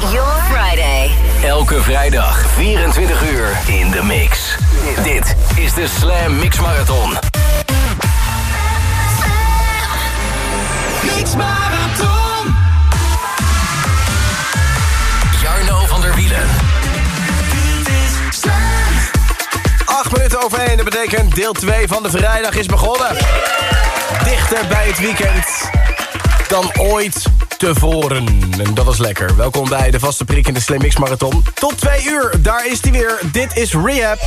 Your Friday. Elke vrijdag 24 uur in de mix. Dit is de Slam Mix Marathon. Mix Marathon. Jarno van der Wielen. Acht minuten overheen, dat betekent deel 2 van de vrijdag is begonnen. Dichter bij het weekend dan ooit tevoren. En dat was lekker. Welkom bij de vaste prik in de Slimmix Marathon. Tot twee uur, daar is hij weer. Dit is Rehab.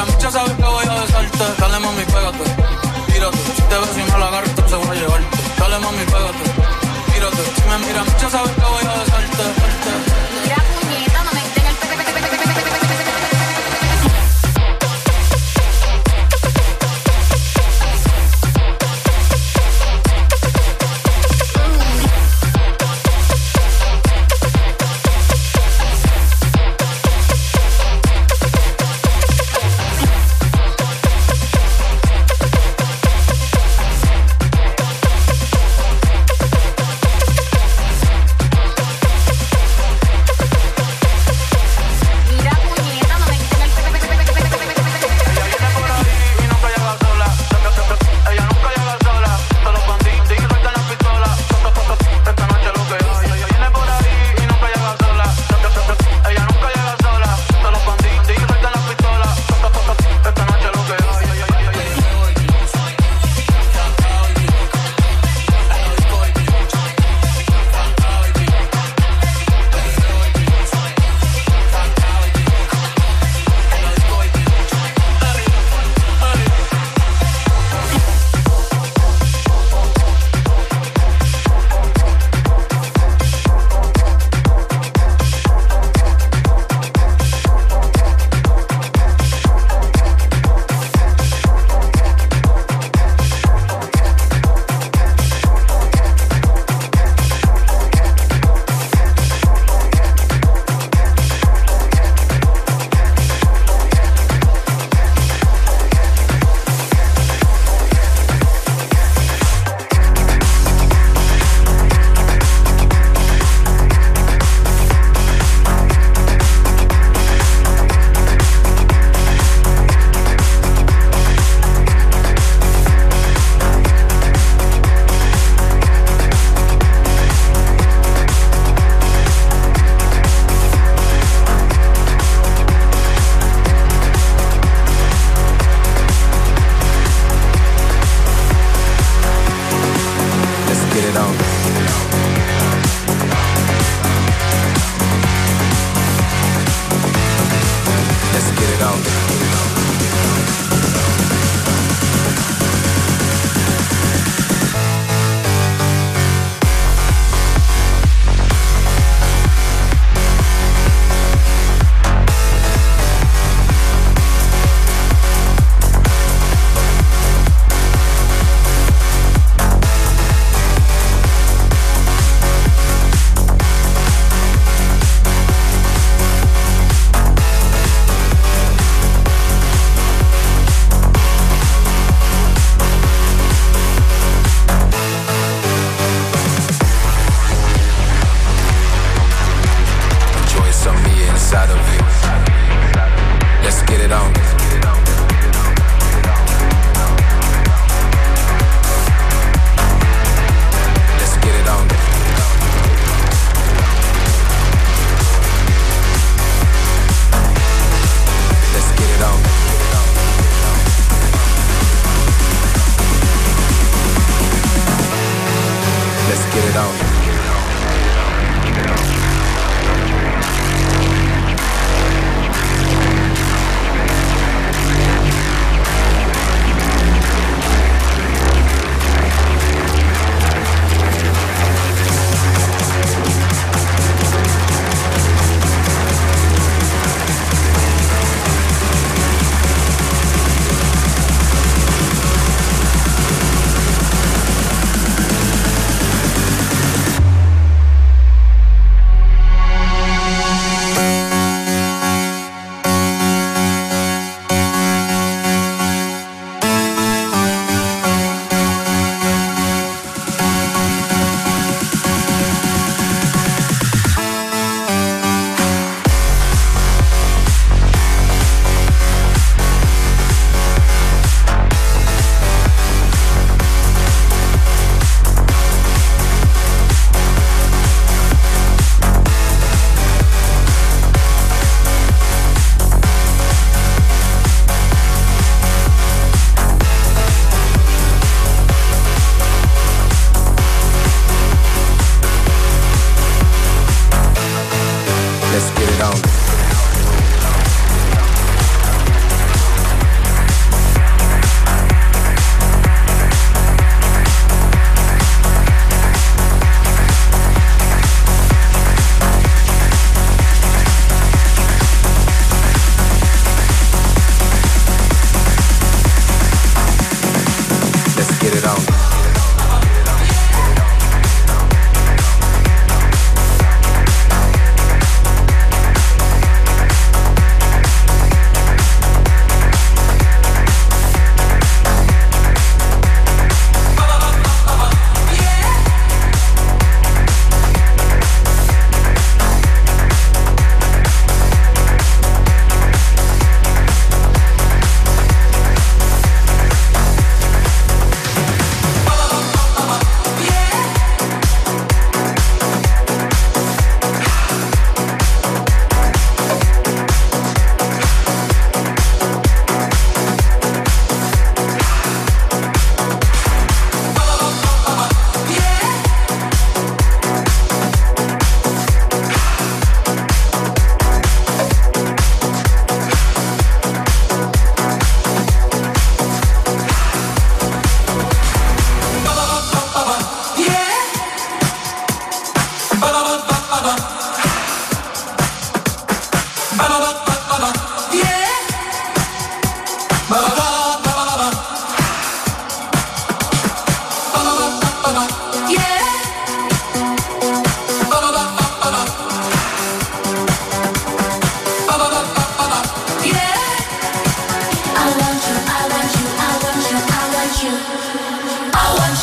Mira, muchas sabes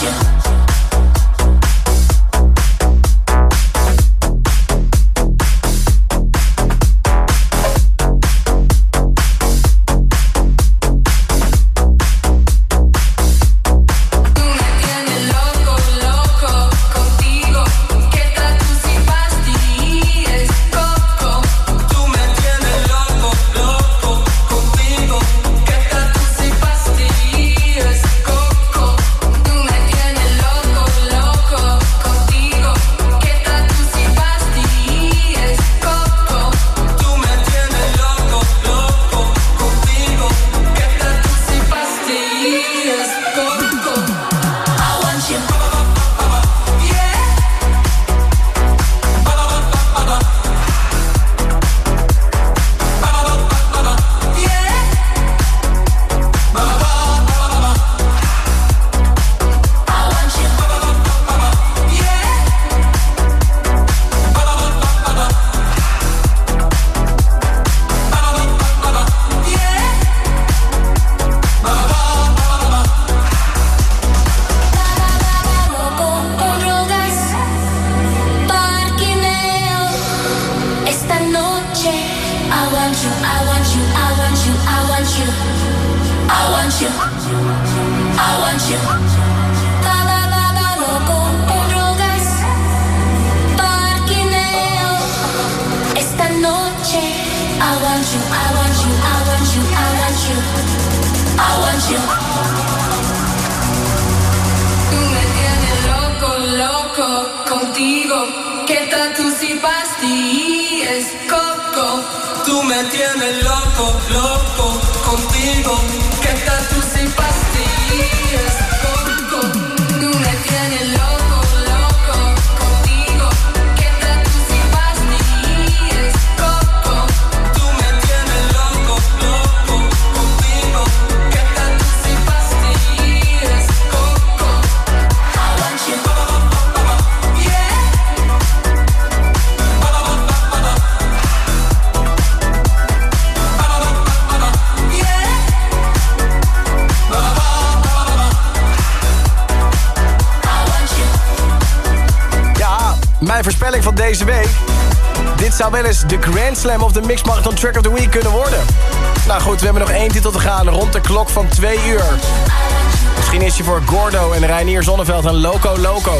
you. Want you, I want you, I want you, I want you, I want you, I want you. Drogas. Esta noche, I want you, I want you, I want you, I want you, I want you. Me tienes loco, loco contigo. ¿Qué tal tú si pastillas, Tú me tienes loco, loco contigo. ¿Qué tal tú si pastillas, deze week. Dit zou wel eens de Grand Slam of de Mix Marathon Track of the Week kunnen worden. Nou goed, we hebben nog één titel te gaan rond de klok van twee uur. Misschien is je voor Gordo en Reinier Zonneveld een Loco Loco.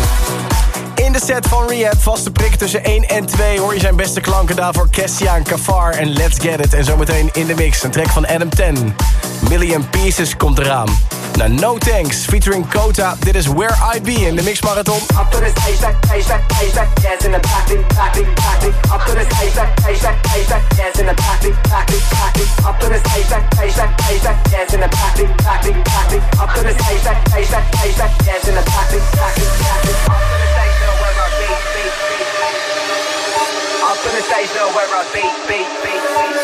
In de set van Rehab, vaste prik tussen 1 en 2... hoor je zijn beste klanken daarvoor Kessia en Kafar en Let's Get It. En zometeen in de mix, een track van Adam 10. Million Pieces komt eraan. naar No Thanks featuring Kota. Dit is Where I Be in de Mix Marathon. Up in the stage now where I beat, beat, beat, beat.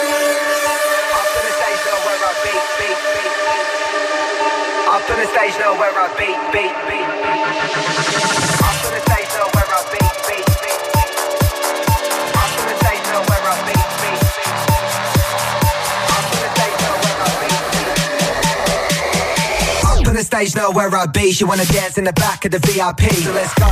Up in the stage now where I beat, beat, beat, beat. Up to the stage, now where I be, be, be. Up to the stage, now where I be, be, be. Up to the stage, now where I be. Up to the stage, where I. She wanna dance in the back of the VIP. So let's go.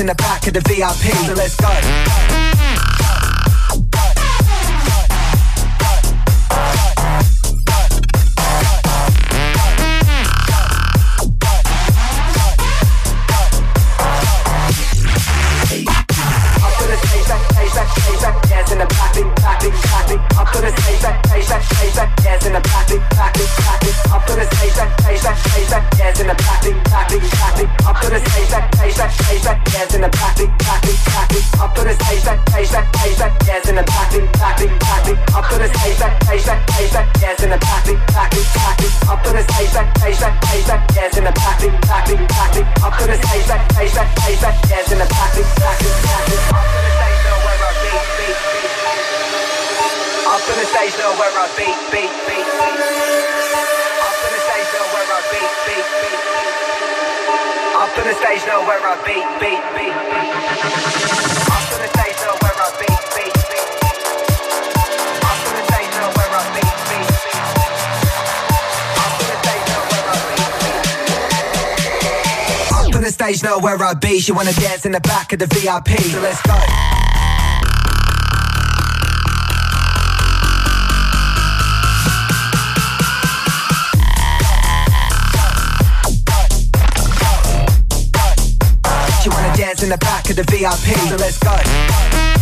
In the back of the VIP. So let's go. To the stage, now where I be. She wanna dance in the back of the VIP. So let's go. She wanna dance in the back of the VIP. So let's go.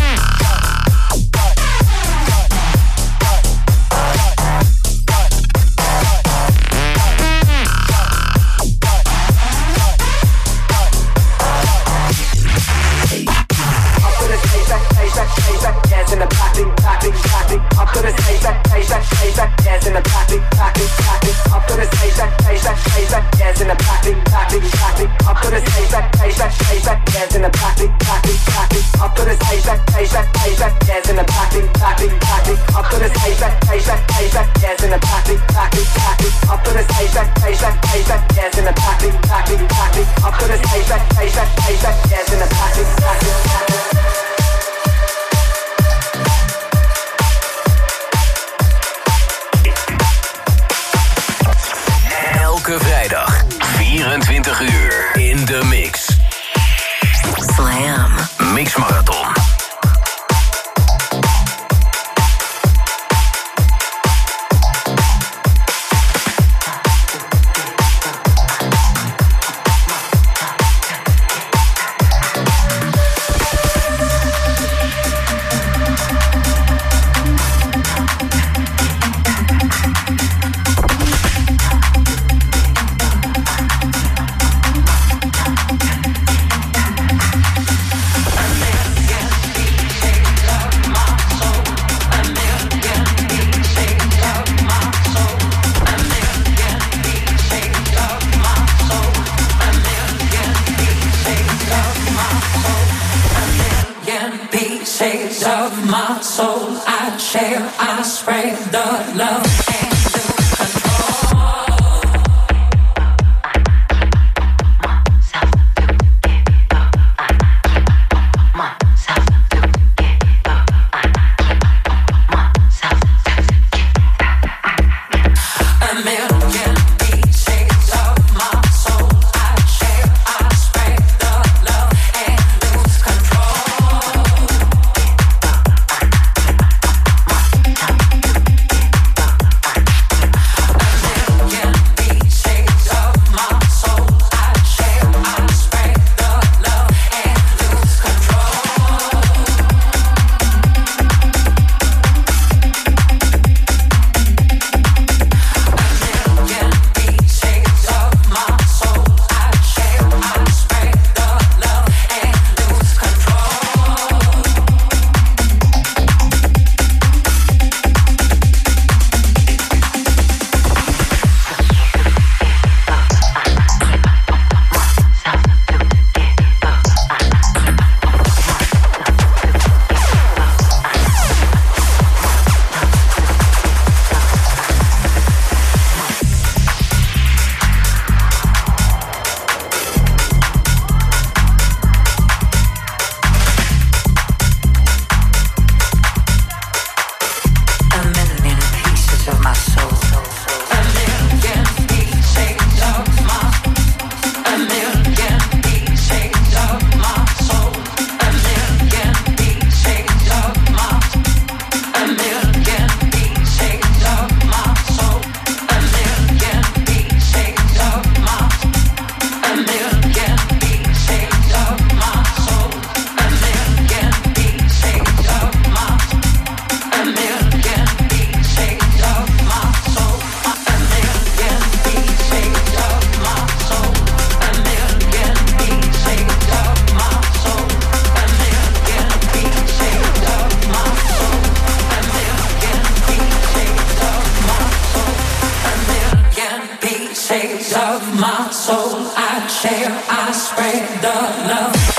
Dark la I. Spread the love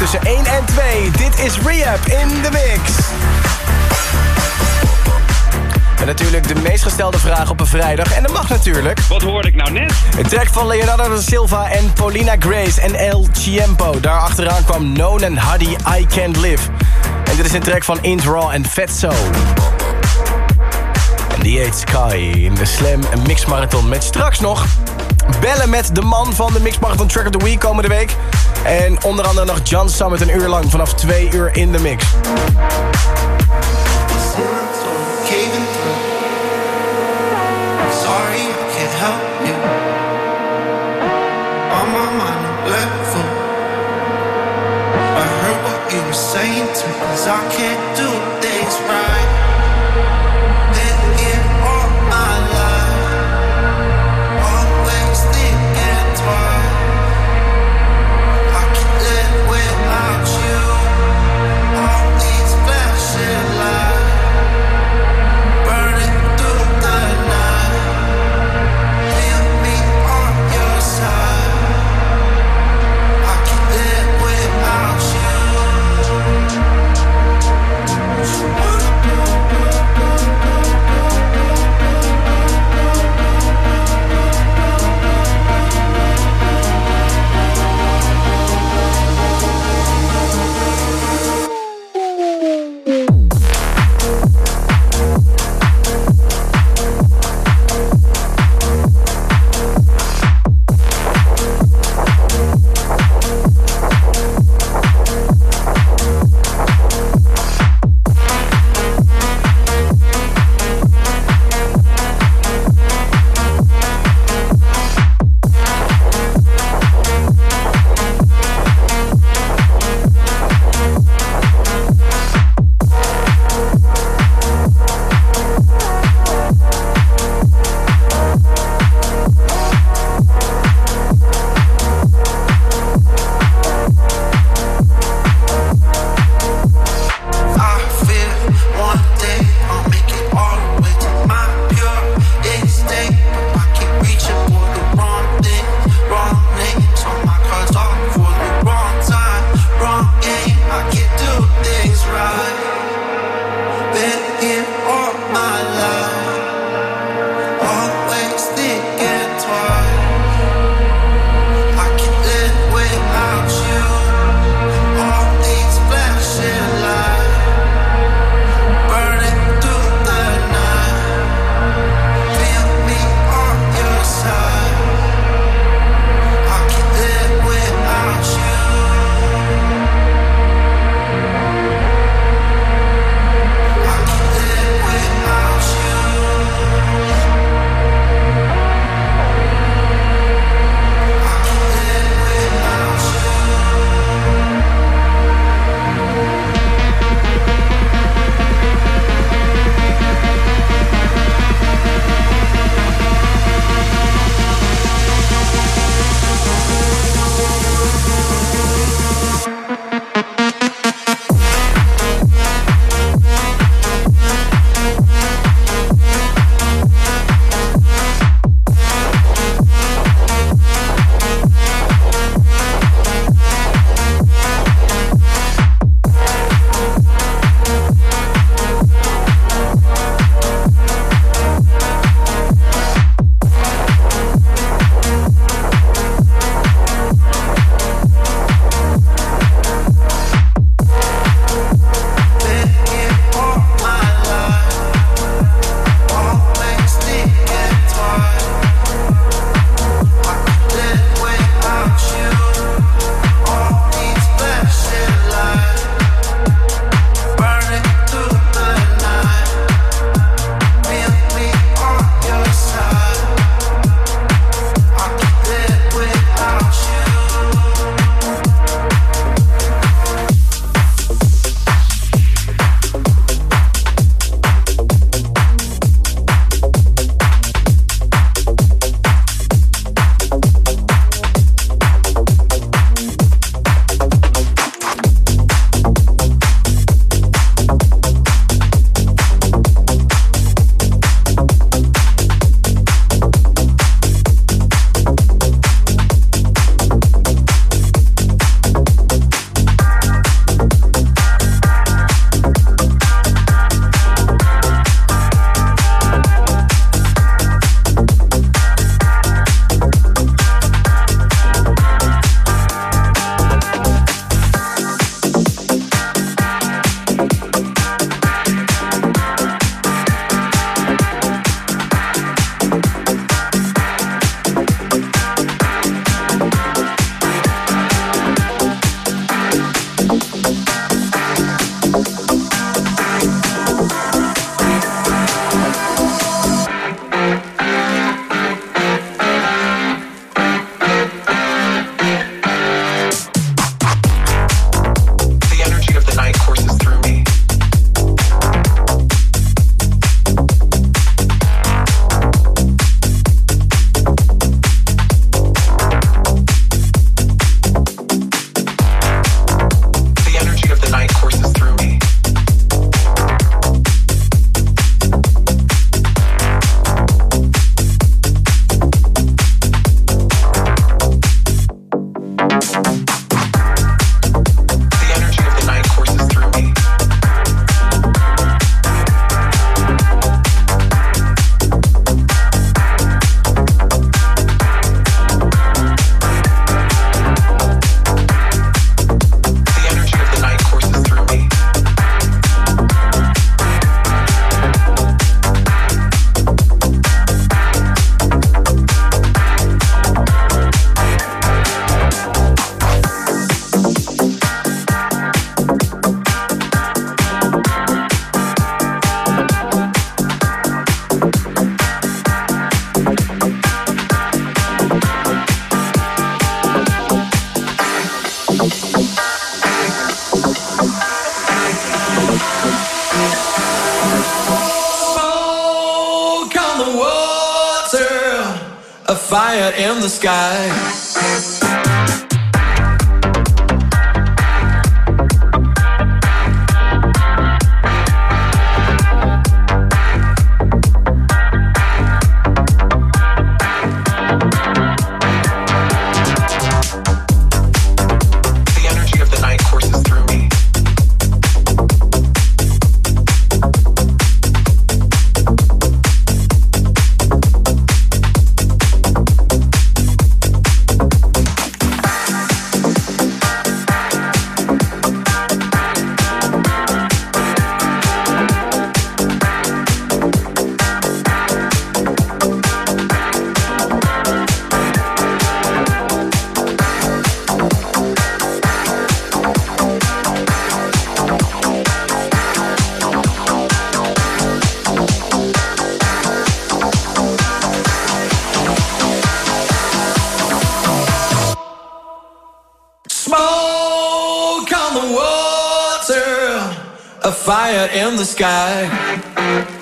tussen 1 en 2. Dit is Rehab in de mix. En natuurlijk de meest gestelde vraag op een vrijdag. En dat mag natuurlijk. Wat hoorde ik nou net? Een track van Leonardo da Silva en Paulina Grace en El Chiempo. Daar achteraan kwam Known en Huddy I Can't Live. En dit is een track van Int Raw en Fatso. En die heet Sky in de Slam Mix Marathon. Met straks nog bellen met de man van de Mix Marathon Track of the Week komende week. En onder andere nog John Summit een uur lang vanaf 2 uur in de mix. I can't do fire in the sky. A fire in the sky.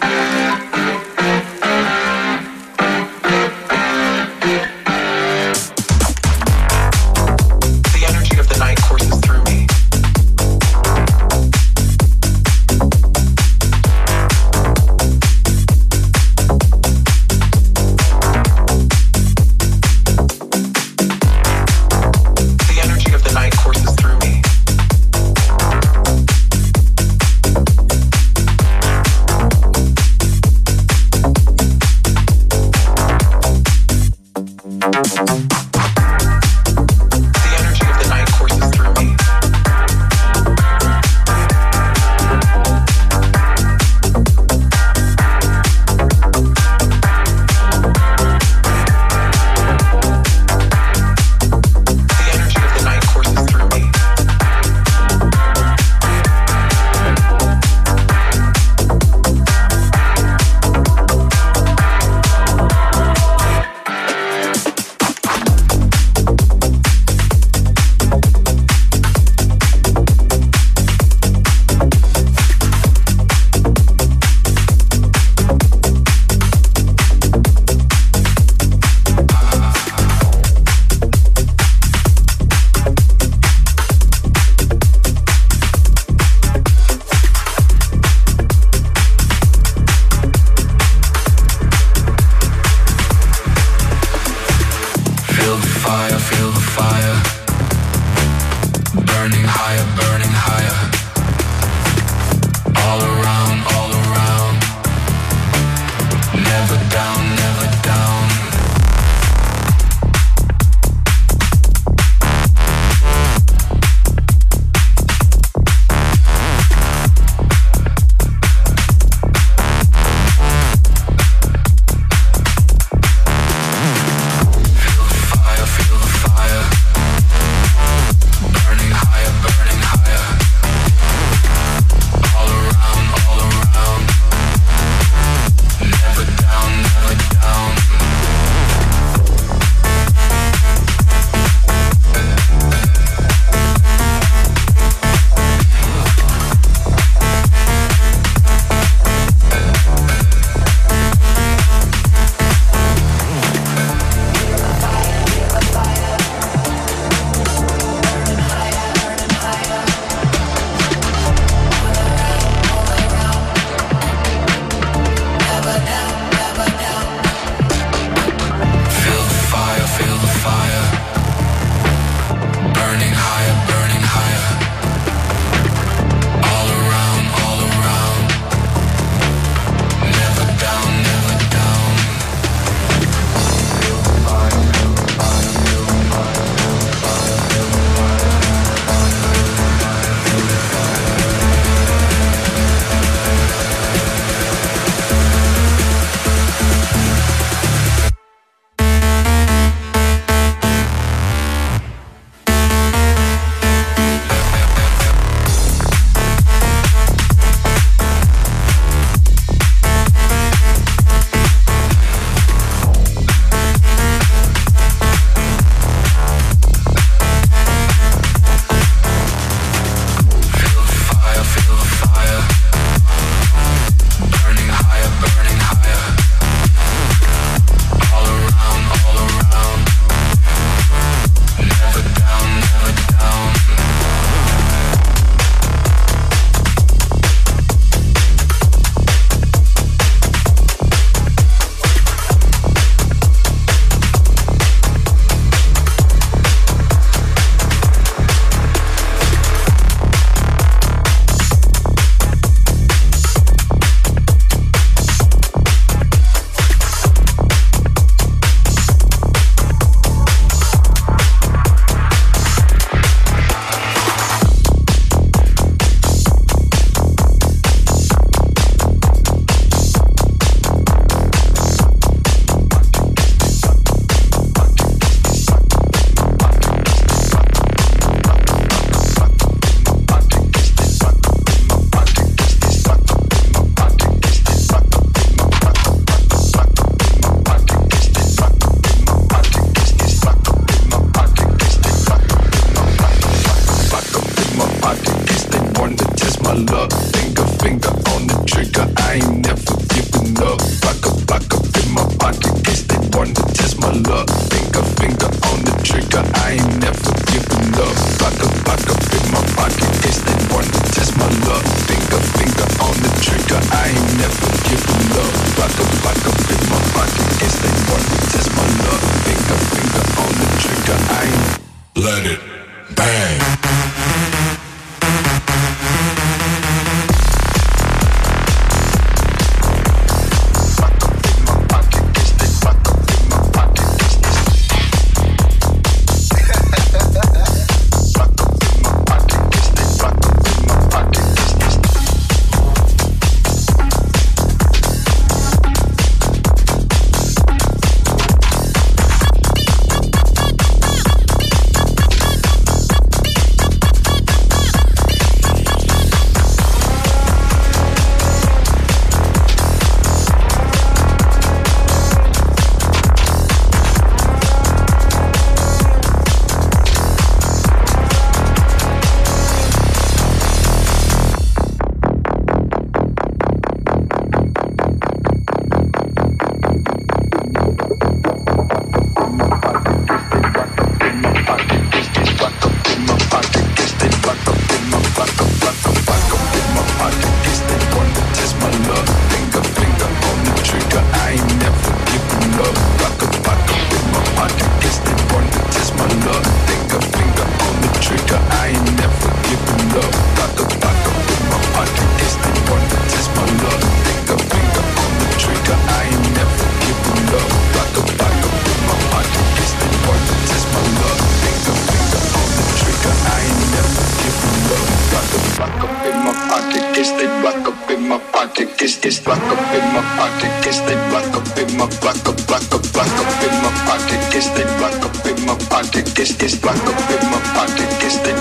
this rock up in my pocket. This they rock up in my rock up, rock up, rock up in my pocket. This they rock up in my pocket. This this rock up in my pocket. This they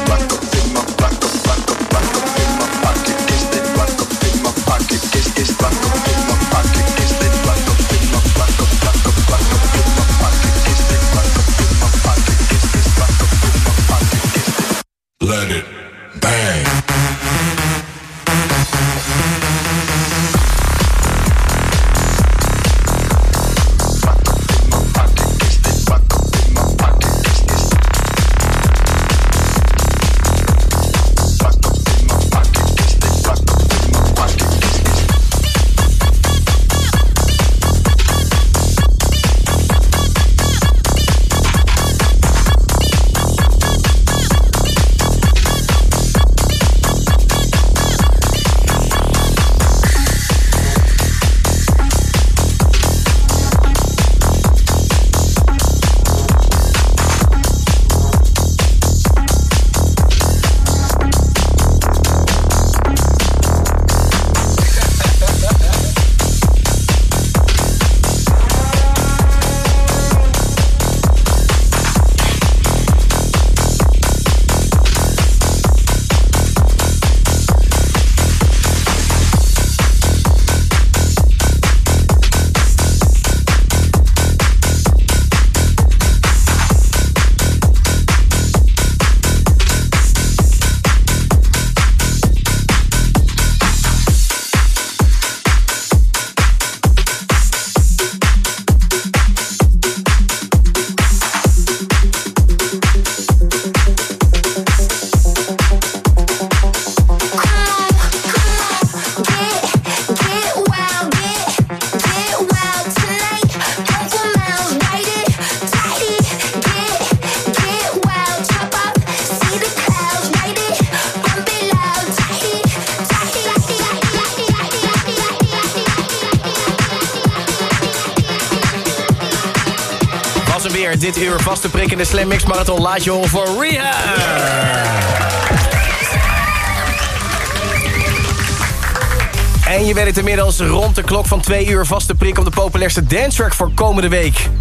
dit uur vaste prik in de Slimmix Marathon. Laat je horen voor Rehab. En je weet het inmiddels rond de klok van 2 uur vaste prik op de populairste dance track voor komende week.